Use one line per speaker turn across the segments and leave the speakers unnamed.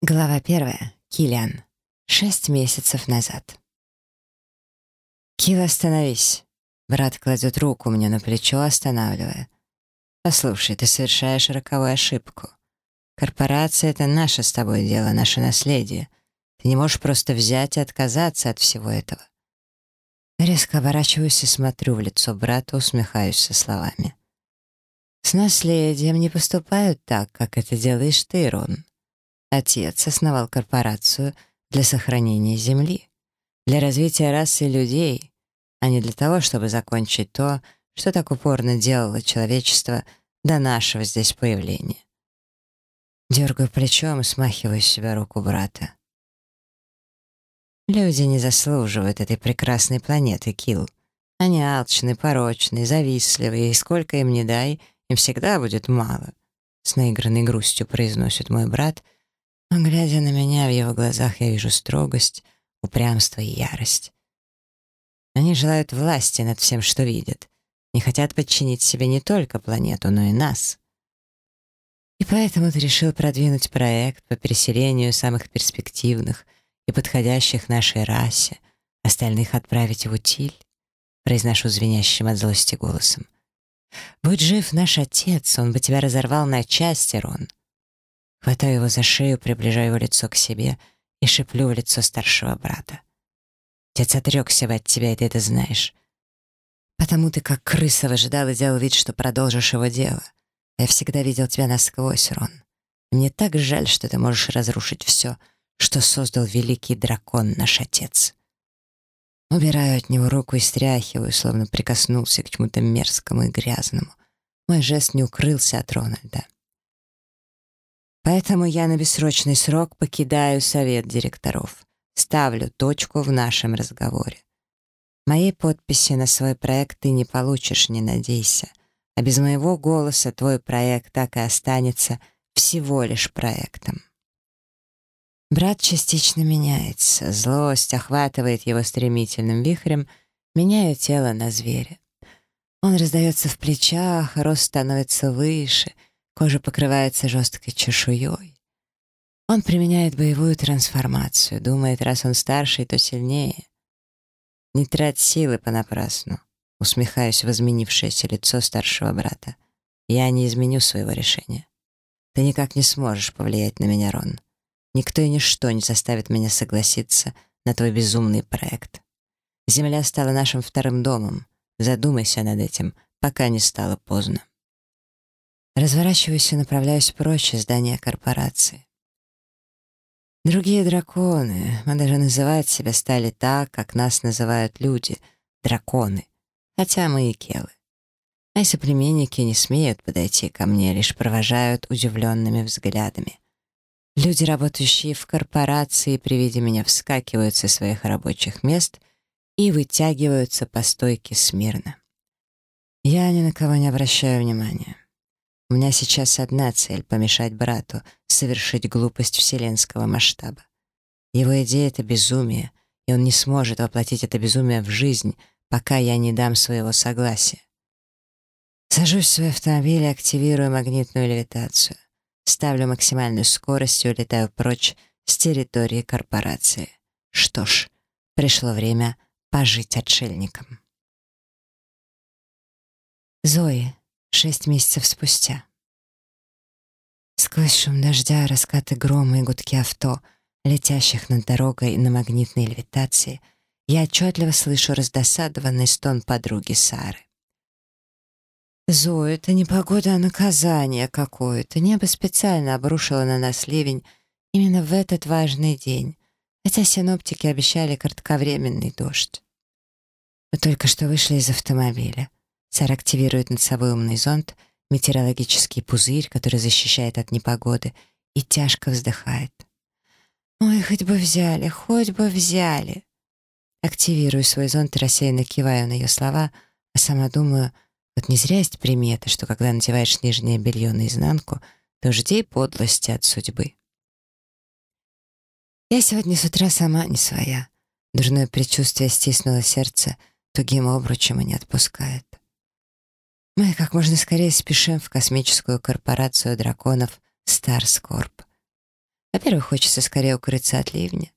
Глава первая. Киллиан. Шесть месяцев назад. «Килл, остановись!» Брат кладет руку мне на плечо, останавливая. «Послушай, ты совершаешь роковую ошибку. Корпорация — это наше с тобой дело, наше наследие. Ты не можешь просто взять и отказаться от всего этого». Резко оборачиваюсь и смотрю в лицо брата, усмехаюсь со словами. «С наследием не поступают так, как это делаешь ты, Рон. Отец основал корпорацию для сохранения Земли, для развития расы людей, а не для того, чтобы закончить то, что так упорно делало человечество до нашего здесь появления. Дергаю плечом и смахиваю с себя руку брата. Люди не заслуживают этой прекрасной планеты, Килл. Они алчны, порочны, завистливые, и сколько им не дай, им всегда будет мало. С наигранной грустью произносит мой брат — глядя на меня, в его глазах я вижу строгость, упрямство и ярость. Они желают власти над всем, что видят, не хотят подчинить себе не только планету, но и нас. И поэтому ты решил продвинуть проект по переселению самых перспективных и подходящих нашей расе, остальных отправить в утиль, произношу звенящим от злости голосом. Будь жив наш отец, он бы тебя разорвал на части, Рон. Хватаю его за шею, приближаю его лицо к себе и шеплю в лицо старшего брата. Отец отрекся бы от тебя, и ты это знаешь. Потому ты как крыса выжидал и делал вид, что продолжишь его дело. Я всегда видел тебя насквозь, Рон. И мне так жаль, что ты можешь разрушить все, что создал великий дракон, наш отец. Убираю от него руку и стряхиваю, словно прикоснулся к чему-то мерзкому и грязному. Мой жест не укрылся от Рональда. Поэтому я на бессрочный срок покидаю совет директоров. Ставлю точку в нашем разговоре. Моей подписи на свой проект ты не получишь, не надейся. А без моего голоса твой проект так и останется всего лишь проектом. Брат частично меняется. Злость охватывает его стремительным вихрем, меняя тело на зверя. Он раздается в плечах, рост становится выше — Кожа покрывается жесткой чешуей. Он применяет боевую трансформацию, думает, раз он старший, то сильнее. Не трать силы понапрасну, усмехаясь в изменившееся лицо старшего брата. Я не изменю своего решения. Ты никак не сможешь повлиять на меня, Рон. Никто и ничто не заставит меня согласиться на твой безумный проект. Земля стала нашим вторым домом. Задумайся над этим, пока не стало поздно. Разворачиваюсь и направляюсь прочь из здания корпорации. Другие драконы, мы даже называть себя стали так, как нас называют люди — драконы, хотя мы и келы. Мои соплеменники не смеют подойти ко мне, лишь провожают удивленными взглядами. Люди, работающие в корпорации, при виде меня вскакивают со своих рабочих мест и вытягиваются по стойке смирно. Я ни на кого не обращаю внимания. У меня сейчас одна цель — помешать брату совершить глупость вселенского масштаба. Его идея — это безумие, и он не сможет воплотить это безумие в жизнь, пока я не дам своего согласия. Сажусь в свой автомобиль и активирую магнитную левитацию. Ставлю максимальную скорость и улетаю прочь с территории корпорации. Что ж, пришло время пожить отшельником. Зои, шесть месяцев спустя. Сквозь шум дождя, раскаты грома и гудки авто, летящих над дорогой на магнитной левитации, я отчетливо слышу раздосадованный стон подруги Сары. «Зоя, это не погода, а наказание какое-то. Небо специально обрушило на нас ливень именно в этот важный день, хотя синоптики обещали кратковременный дождь. Мы только что вышли из автомобиля. Сара активирует над собой умный зонт, метеорологический пузырь, который защищает от непогоды, и тяжко вздыхает. «Ой, хоть бы взяли, хоть бы взяли!» Активирую свой зонт и рассеянно киваю на ее слова, а сама думаю, вот не зря есть примета, что когда надеваешь нижнее белье наизнанку, то жди подлости от судьбы. Я сегодня с утра сама не своя. Дурное предчувствие стиснуло сердце тугим обручем и не отпускает. Мы как можно скорее спешим в космическую корпорацию драконов Старскорп. Во-первых, хочется скорее укрыться от ливня.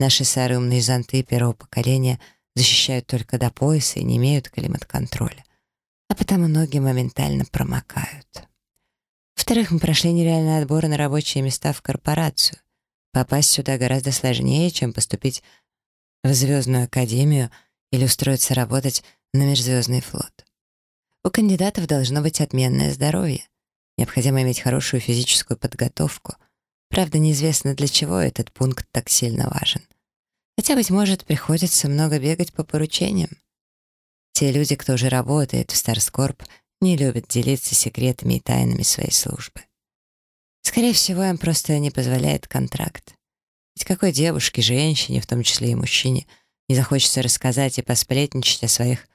Наши умные зонты первого поколения защищают только до пояса и не имеют климат-контроля. А потому ноги моментально промокают. Во-вторых, мы прошли нереальный отбор на рабочие места в корпорацию. Попасть сюда гораздо сложнее, чем поступить в Звездную академию или устроиться работать на межзвездный флот. У кандидатов должно быть отменное здоровье. Необходимо иметь хорошую физическую подготовку. Правда, неизвестно, для чего этот пункт так сильно важен. Хотя, быть может, приходится много бегать по поручениям. Те люди, кто уже работает в Старскорп, не любят делиться секретами и тайнами своей службы. Скорее всего, им просто не позволяет контракт. Ведь какой девушке, женщине, в том числе и мужчине, не захочется рассказать и посплетничать о своих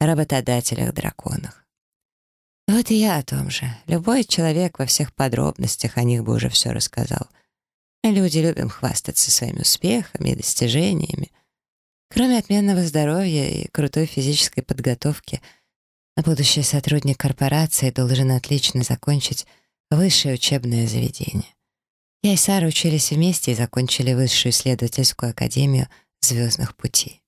работодателях-драконах. Вот и я о том же. Любой человек во всех подробностях о них бы уже все рассказал. Люди любим хвастаться своими успехами и достижениями. Кроме отменного здоровья и крутой физической подготовки, будущий сотрудник корпорации должен отлично закончить высшее учебное заведение. Я и Сара учились вместе и закончили высшую исследовательскую академию звездных путей.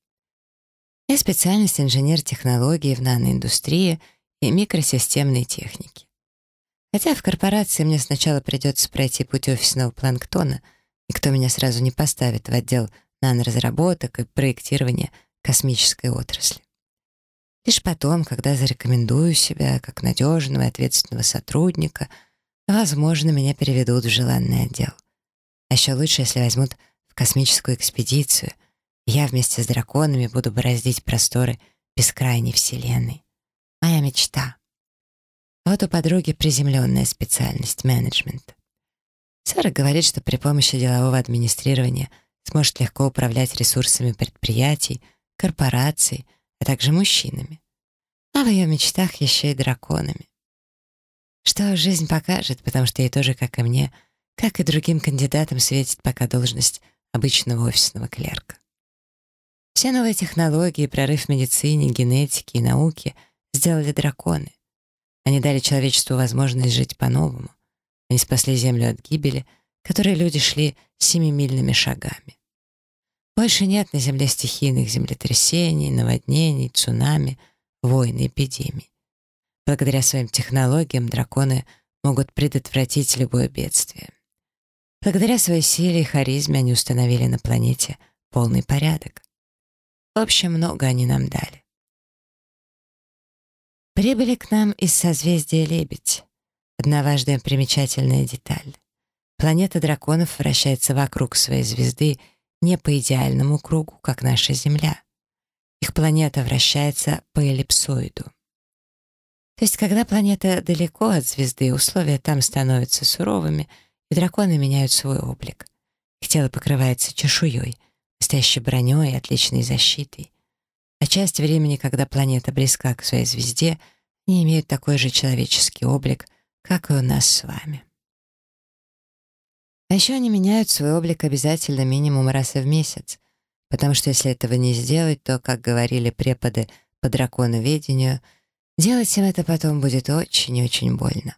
Я специальность инженер технологии в наноиндустрии — и микросистемной техники. Хотя в корпорации мне сначала придется пройти путь офисного планктона, никто меня сразу не поставит в отдел наноразработок и проектирования космической отрасли. Лишь потом, когда зарекомендую себя как надежного и ответственного сотрудника, возможно, меня переведут в желанный отдел. А еще лучше, если возьмут в космическую экспедицию, я вместе с драконами буду бороздить просторы бескрайней Вселенной. Моя мечта. Вот у подруги приземленная специальность — менеджмент. Сара говорит, что при помощи делового администрирования сможет легко управлять ресурсами предприятий, корпораций, а также мужчинами. А в ее мечтах еще и драконами. Что жизнь покажет, потому что ей тоже, как и мне, как и другим кандидатам, светит пока должность обычного офисного клерка. Все новые технологии, прорыв в медицине, генетике и науке — сделали драконы. Они дали человечеству возможность жить по-новому. Они спасли Землю от гибели, которой люди шли семимильными шагами. Больше нет на Земле стихийных землетрясений, наводнений, цунами, войн и эпидемий. Благодаря своим технологиям драконы могут предотвратить любое бедствие. Благодаря своей силе и харизме они установили на планете полный порядок. В общем, много они нам дали. Прибыли к нам из созвездия Лебедь. Одна важная примечательная деталь. Планета драконов вращается вокруг своей звезды не по идеальному кругу, как наша Земля. Их планета вращается по эллипсоиду. То есть, когда планета далеко от звезды, условия там становятся суровыми, и драконы меняют свой облик. Их тело покрывается чешуей, настоящей броней и отличной защитой а часть времени, когда планета близка к своей звезде, не имеют такой же человеческий облик, как и у нас с вами. А еще они меняют свой облик обязательно минимум раз в месяц, потому что если этого не сделать, то, как говорили преподы по драконоведению, делать им это потом будет очень и очень больно.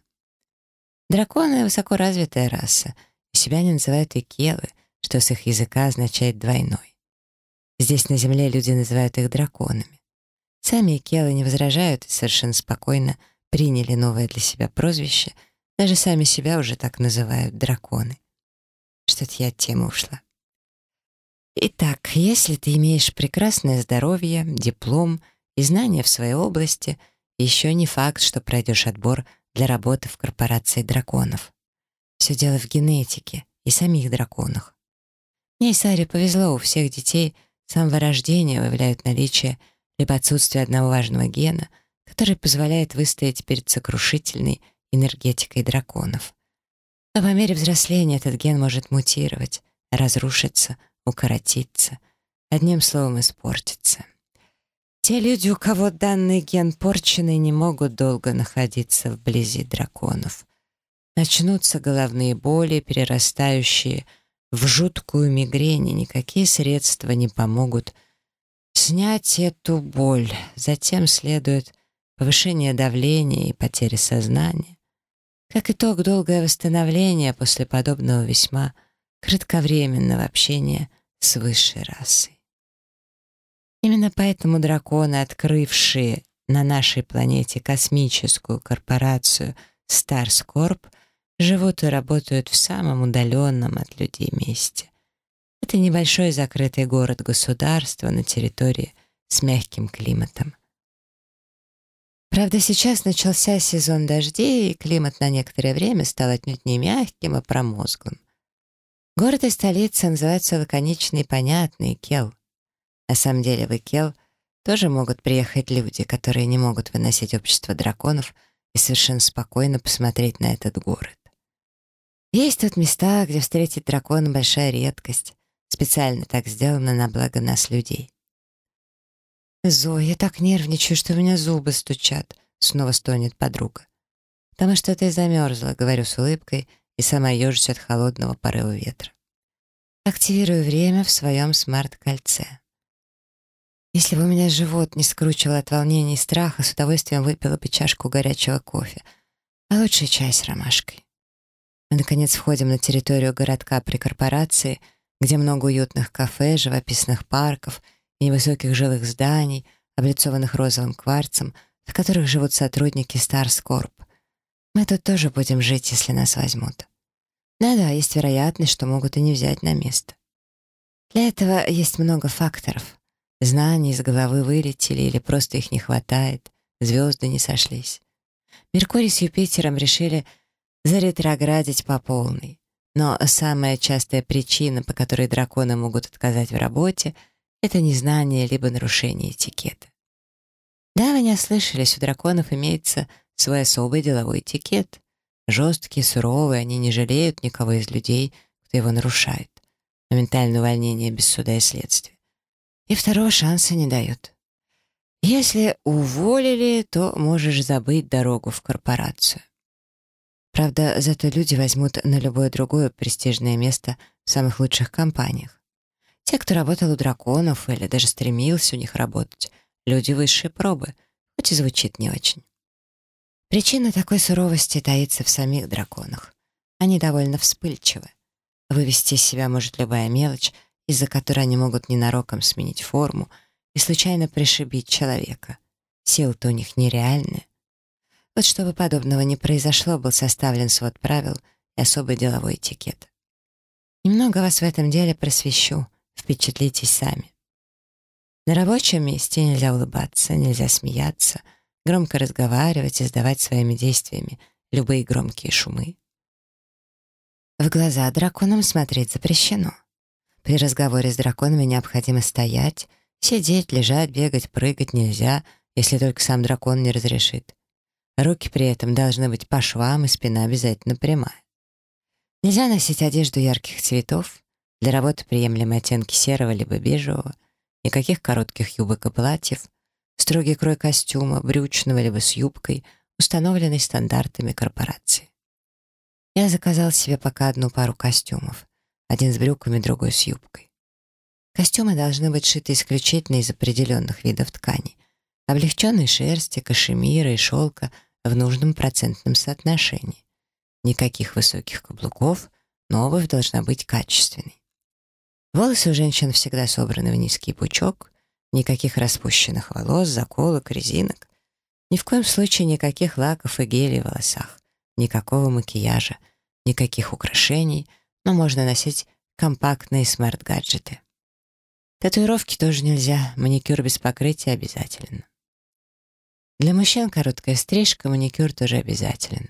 Драконы — высокоразвитая раса, себя они называют икелы, что с их языка означает «двойной». Здесь на Земле люди называют их драконами. Сами Икелы не возражают и совершенно спокойно приняли новое для себя прозвище, даже сами себя уже так называют драконы. Что-то я от темы ушла. Итак, если ты имеешь прекрасное здоровье, диплом и знания в своей области, еще не факт, что пройдешь отбор для работы в корпорации драконов. Все дело в генетике и самих драконах. Мне и Саре повезло, у всех детей — самого рождения выявляют наличие либо отсутствие одного важного гена, который позволяет выстоять перед сокрушительной энергетикой драконов. Но по мере взросления этот ген может мутировать, разрушиться, укоротиться, одним словом испортиться. Те люди, у кого данный ген порченный, не могут долго находиться вблизи драконов. Начнутся головные боли, перерастающие в жуткую мигрень, никакие средства не помогут снять эту боль. Затем следует повышение давления и потеря сознания. Как итог, долгое восстановление после подобного весьма кратковременного общения с высшей расой. Именно поэтому драконы, открывшие на нашей планете космическую корпорацию Старскорп, живут и работают в самом удаленном от людей месте. Это небольшой закрытый город-государство на территории с мягким климатом. Правда, сейчас начался сезон дождей, и климат на некоторое время стал отнюдь не мягким, а промозглым. Город и столица называются лаконично и понятно, Кел. На самом деле в Икел тоже могут приехать люди, которые не могут выносить общество драконов и совершенно спокойно посмотреть на этот город. Есть тут места, где встретить дракона большая редкость. Специально так сделано на благо нас, людей. «Зоя, я так нервничаю, что у меня зубы стучат», — снова стонет подруга. «Потому что ты замерзла», — говорю с улыбкой, и сама ежусь от холодного порыва ветра. Активирую время в своем смарт-кольце. Если бы у меня живот не скручивал от волнения и страха, с удовольствием выпила бы чашку горячего кофе, а лучше чай с ромашкой. Мы, наконец, входим на территорию городка при корпорации, где много уютных кафе, живописных парков и невысоких жилых зданий, облицованных розовым кварцем, в которых живут сотрудники Старскорп. Мы тут тоже будем жить, если нас возьмут. Да-да, есть вероятность, что могут и не взять на место. Для этого есть много факторов — Знания из головы вылетели или просто их не хватает, звезды не сошлись. Меркурий с Юпитером решили заретроградить по полной. Но самая частая причина, по которой драконы могут отказать в работе, это незнание либо нарушение этикета. Да, вы не ослышались, у драконов имеется свой особый деловой этикет. Жесткие, суровые, они не жалеют никого из людей, кто его нарушает. Моментальное увольнение без суда и следствия и второго шанса не дают. Если уволили, то можешь забыть дорогу в корпорацию. Правда, зато люди возьмут на любое другое престижное место в самых лучших компаниях. Те, кто работал у драконов или даже стремился у них работать, люди высшей пробы, хоть и звучит не очень. Причина такой суровости таится в самих драконах. Они довольно вспыльчивы. Вывести из себя может любая мелочь, из-за которой они могут ненароком сменить форму и случайно пришибить человека. Силы-то у них нереальные. Вот чтобы подобного не произошло, был составлен свод правил и особый деловой этикет. Немного вас в этом деле просвещу, впечатлитесь сами. На рабочем месте нельзя улыбаться, нельзя смеяться, громко разговаривать и сдавать своими действиями любые громкие шумы. В глаза драконам смотреть запрещено. При разговоре с драконами необходимо стоять, сидеть, лежать, бегать, прыгать нельзя, если только сам дракон не разрешит. Руки при этом должны быть по швам и спина обязательно прямая. Нельзя носить одежду ярких цветов, для работы приемлемые оттенки серого либо бежевого, никаких коротких юбок и платьев, строгий крой костюма, брючного либо с юбкой, установленный стандартами корпорации. Я заказал себе пока одну пару костюмов. Один с брюками, другой с юбкой. Костюмы должны быть шиты исключительно из определенных видов тканей. Облегченной шерсти, кашемира и шелка в нужном процентном соотношении. Никаких высоких каблуков, но обувь должна быть качественной. Волосы у женщин всегда собраны в низкий пучок, никаких распущенных волос, заколок, резинок. Ни в коем случае никаких лаков и гелей в волосах, никакого макияжа, никаких украшений — но можно носить компактные смарт-гаджеты. Татуировки тоже нельзя, маникюр без покрытия обязателен. Для мужчин короткая стрижка, маникюр тоже обязателен.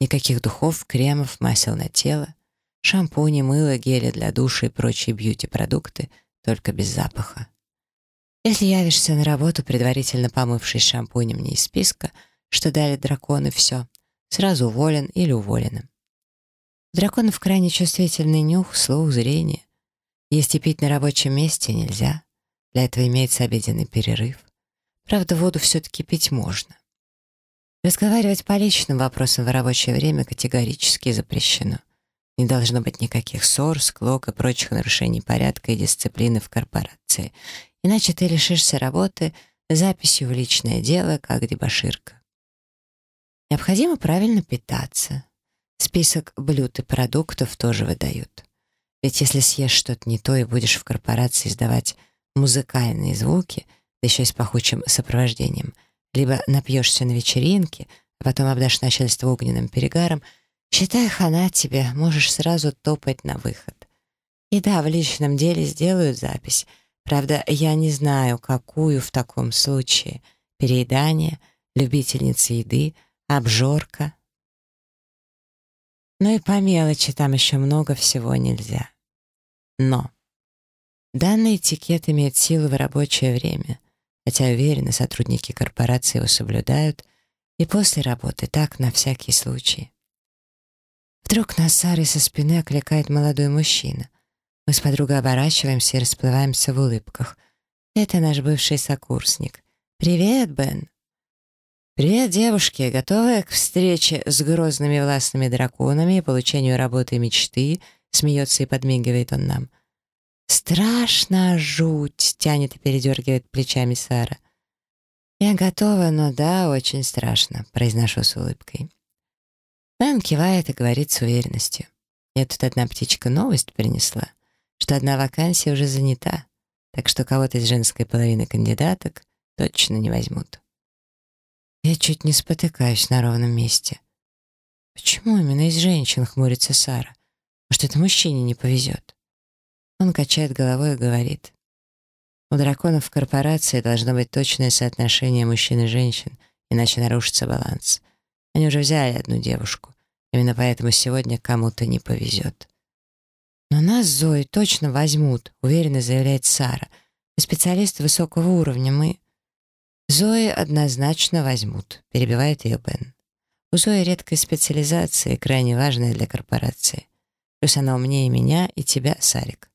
Никаких духов, кремов, масел на тело, шампуни, мыло, гели для душа и прочие бьюти-продукты, только без запаха. Если явишься на работу, предварительно помывшись шампунем не из списка, что дали драконы, все, сразу уволен или уволенным. У драконов крайне чувствительный нюх, слух, зрение. Есть и пить на рабочем месте нельзя. Для этого имеется обеденный перерыв. Правда, воду все-таки пить можно. Разговаривать по личным вопросам в рабочее время категорически запрещено. Не должно быть никаких ссор, склок и прочих нарушений порядка и дисциплины в корпорации. Иначе ты лишишься работы записью в личное дело, как дебоширка. Необходимо правильно питаться. Список блюд и продуктов тоже выдают. Ведь если съешь что-то не то и будешь в корпорации издавать музыкальные звуки, да еще и с пахучим сопровождением, либо напьешься на вечеринке, а потом обдашь начальство огненным перегаром, считай, хана тебе, можешь сразу топать на выход. И да, в личном деле сделают запись. Правда, я не знаю, какую в таком случае. Переедание, любительница еды, обжорка. Ну и по мелочи там еще много всего нельзя. Но данный этикет имеет силу в рабочее время, хотя, уверены, сотрудники корпорации его соблюдают, и после работы так на всякий случай. Вдруг нас Сарой со спины окликает молодой мужчина. Мы с подругой оборачиваемся и расплываемся в улыбках. Это наш бывший сокурсник. «Привет, Бен!» «Привет, девушки! Готовы к встрече с грозными властными драконами и получению работы мечты?» Смеется и подмигивает он нам. «Страшно, жуть!» — тянет и передергивает плечами Сара. «Я готова, но да, очень страшно», — произношу с улыбкой. Бен кивает и говорит с уверенностью. «Мне тут одна птичка новость принесла, что одна вакансия уже занята, так что кого-то из женской половины кандидаток точно не возьмут». Я чуть не спотыкаюсь на ровном месте. «Почему именно из женщин?» — хмурится Сара. Может, это мужчине не повезет? Он качает головой и говорит. У драконов в корпорации должно быть точное соотношение мужчин и женщин, иначе нарушится баланс. Они уже взяли одну девушку. Именно поэтому сегодня кому-то не повезет. «Но нас, Зои, точно возьмут», — уверенно заявляет Сара. «Мы специалисты высокого уровня, мы...» «Зои однозначно возьмут», — перебивает ее Бен. «У Зои редкая специализация, крайне важная для корпорации. Плюс она умнее меня и тебя, Сарик.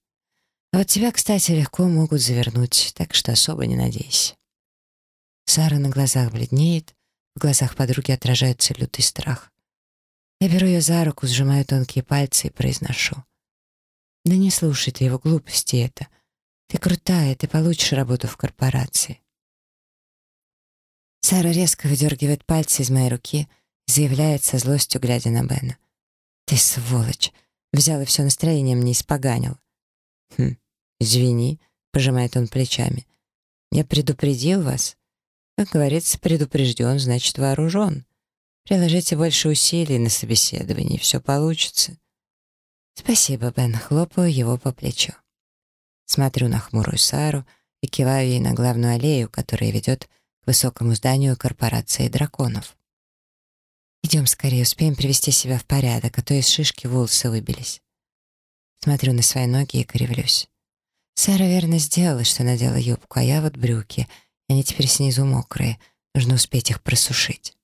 А вот тебя, кстати, легко могут завернуть, так что особо не надейся. Сара на глазах бледнеет, в глазах подруги отражается лютый страх. Я беру ее за руку, сжимаю тонкие пальцы и произношу. «Да не слушай ты его глупости это. Ты крутая, ты получишь работу в корпорации». Сара резко выдергивает пальцы из моей руки и заявляет со злостью, глядя на Бена. «Ты сволочь! Взял и все настроение мне испоганил. «Хм, извини», — пожимает он плечами. «Я предупредил вас. Как говорится, предупрежден, значит вооружен. Приложите больше усилий на собеседование, и все получится». «Спасибо, Бен», — хлопаю его по плечу. Смотрю на хмурую Сару и киваю ей на главную аллею, которая ведет к высокому зданию корпорации драконов. Идем скорее, успеем привести себя в порядок, а то из шишки волосы выбились. Смотрю на свои ноги и кривлюсь. Сара верно сделала, что надела юбку, а я вот брюки, они теперь снизу мокрые, нужно успеть их просушить.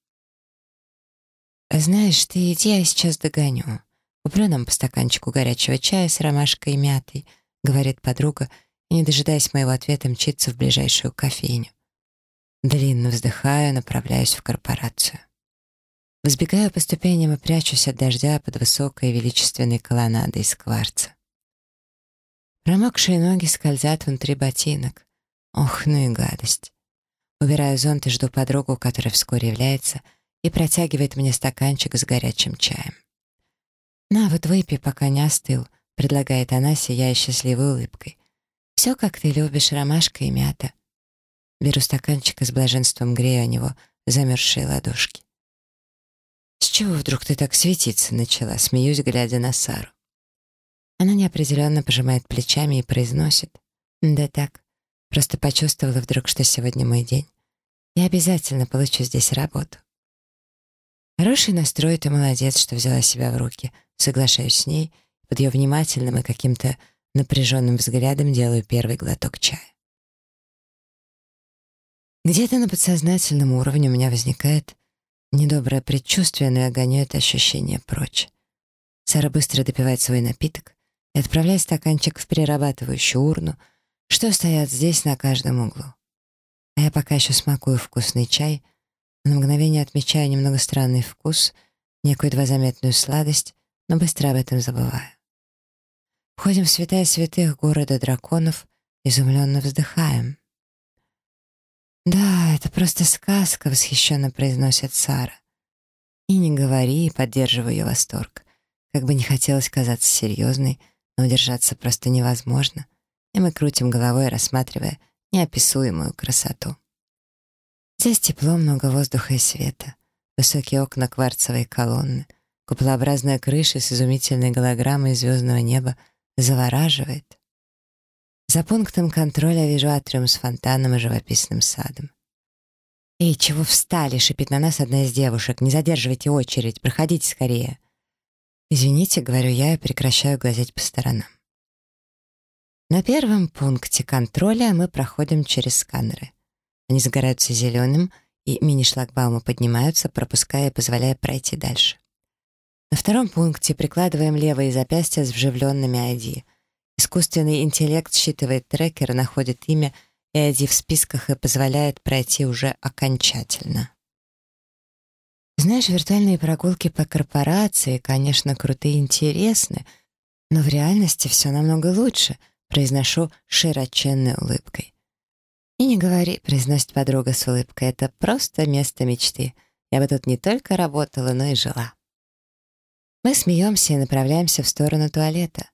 Знаешь, ты иди, я сейчас догоню. Куплю нам по стаканчику горячего чая с ромашкой и мятой, говорит подруга, и, не дожидаясь моего ответа, мчится в ближайшую кофейню. Длинно вздыхаю, направляюсь в корпорацию. Взбегаю по ступеням и прячусь от дождя под высокой величественной колоннадой из кварца. Промокшие ноги скользят внутри ботинок. Ох, ну и гадость. Убираю зонт и жду подругу, которая вскоре является и протягивает мне стаканчик с горячим чаем. «На, вот выпей, пока не остыл», — предлагает она, сияя счастливой улыбкой. «Все, как ты любишь, ромашка и мята». Беру стаканчик и с блаженством грею о него замерзшие ладошки. «С чего вдруг ты так светиться начала?» Смеюсь, глядя на Сару. Она неопределенно пожимает плечами и произносит. «Да так. Просто почувствовала вдруг, что сегодня мой день. Я обязательно получу здесь работу». Хороший настрой, ты молодец, что взяла себя в руки. Соглашаюсь с ней. Под ее внимательным и каким-то напряженным взглядом делаю первый глоток чая. Где-то на подсознательном уровне у меня возникает Недоброе предчувствие, но я гоню это ощущение прочь. Сара быстро допивает свой напиток и отправляет стаканчик в перерабатывающую урну, что стоят здесь на каждом углу. А я пока еще смакую вкусный чай, на мгновение отмечаю немного странный вкус, некую едва сладость, но быстро об этом забываю. Входим в святая святых города драконов, изумленно вздыхаем. «Да, это просто сказка», — восхищенно произносит Сара. «И не говори», — поддерживаю ее восторг. Как бы не хотелось казаться серьезной, но удержаться просто невозможно, и мы крутим головой, рассматривая неописуемую красоту. Здесь тепло, много воздуха и света, высокие окна кварцевой колонны, куполообразная крыша с изумительной голограммой звездного неба завораживает. За пунктом контроля вижу атриум с фонтаном и живописным садом. «Эй, чего встали?» — шипит на нас одна из девушек. «Не задерживайте очередь, проходите скорее». «Извините», — говорю я и прекращаю глазеть по сторонам. На первом пункте контроля мы проходим через сканеры. Они загораются зеленым, и мини-шлагбаумы поднимаются, пропуская и позволяя пройти дальше. На втором пункте прикладываем левые запястья с вживленными ID. Искусственный интеллект считывает трекер, находит имя и ID в списках и позволяет пройти уже окончательно. Знаешь, виртуальные прогулки по корпорации, конечно, крутые и интересны, но в реальности все намного лучше, произношу широченной улыбкой. «И не говори», — произносит подруга с улыбкой, «это просто место мечты. Я бы тут не только работала, но и жила». Мы смеемся и направляемся в сторону туалета.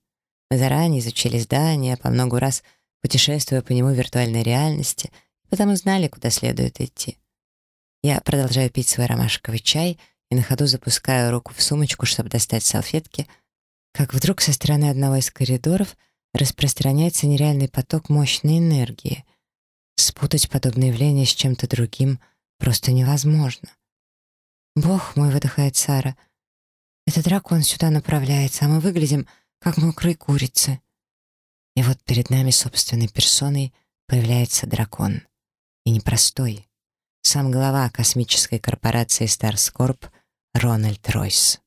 Мы заранее изучили здание, по многу раз путешествуя по нему в виртуальной реальности, потому знали, куда следует идти. Я продолжаю пить свой ромашковый чай и на ходу запускаю руку в сумочку, чтобы достать салфетки, как вдруг со стороны одного из коридоров распространяется нереальный поток мощной энергии. Спутать подобное явление с чем-то другим просто невозможно. «Бог мой», — выдыхает Сара, — этот дракон сюда направляется, а мы выглядим, как мокрые курицы. И вот перед нами собственной персоной появляется дракон. И непростой. Сам глава космической корпорации Старскорп Рональд Ройс.